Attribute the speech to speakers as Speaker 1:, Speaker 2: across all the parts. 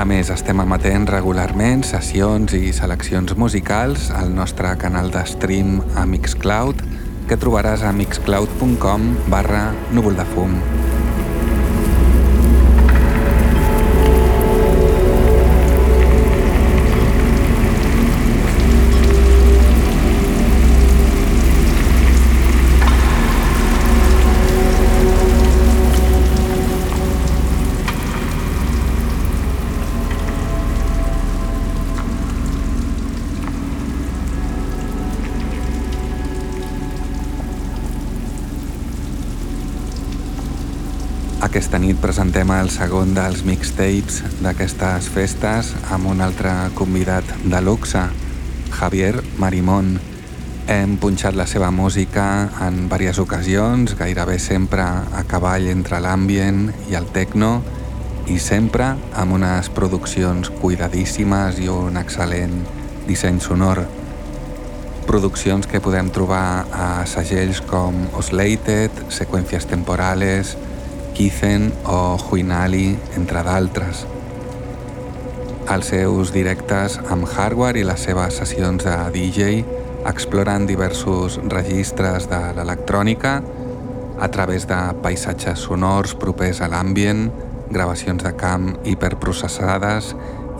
Speaker 1: A més, estem emetent regularment sessions i seleccions musicals al nostre canal de stream a Mixcloud, que trobaràs a mixcloud.com barra núvol de fum. Aquesta nit presentem el segon dels mixtapes d'aquestes festes amb un altre convidat de luxe, Javier Marimón. Hem punxat la seva música en diverses ocasions, gairebé sempre a cavall entre l'ambient i el techno i sempre amb unes produccions cuidadíssimes i un excel·lent disseny sonor. Produccions que podem trobar a segells com Oslated, Seqüències Temporales, Kithen o Huinali, entre d'altres. Els seus directes amb hardware i les seves sessions de DJ exploren diversos registres de l'electrònica a través de paisatges sonors propers a l'ambient, gravacions de camp hiperprocessades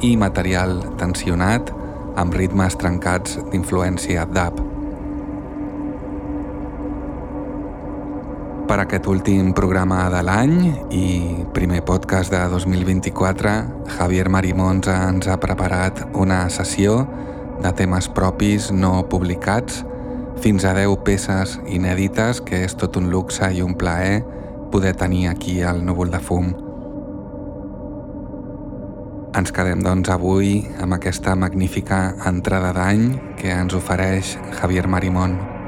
Speaker 1: i material tensionat amb ritmes trencats d'influència dub. Per aquest últim programa de l'any i primer podcast de 2024, Javier Marimons ens ha preparat una sessió de temes propis no publicats, fins a 10 peces inèdites que és tot un luxe i un plaer poder tenir aquí al núvol de fum. Ens quedem doncs avui amb aquesta magnífica entrada d'any que ens ofereix Javier Marimón.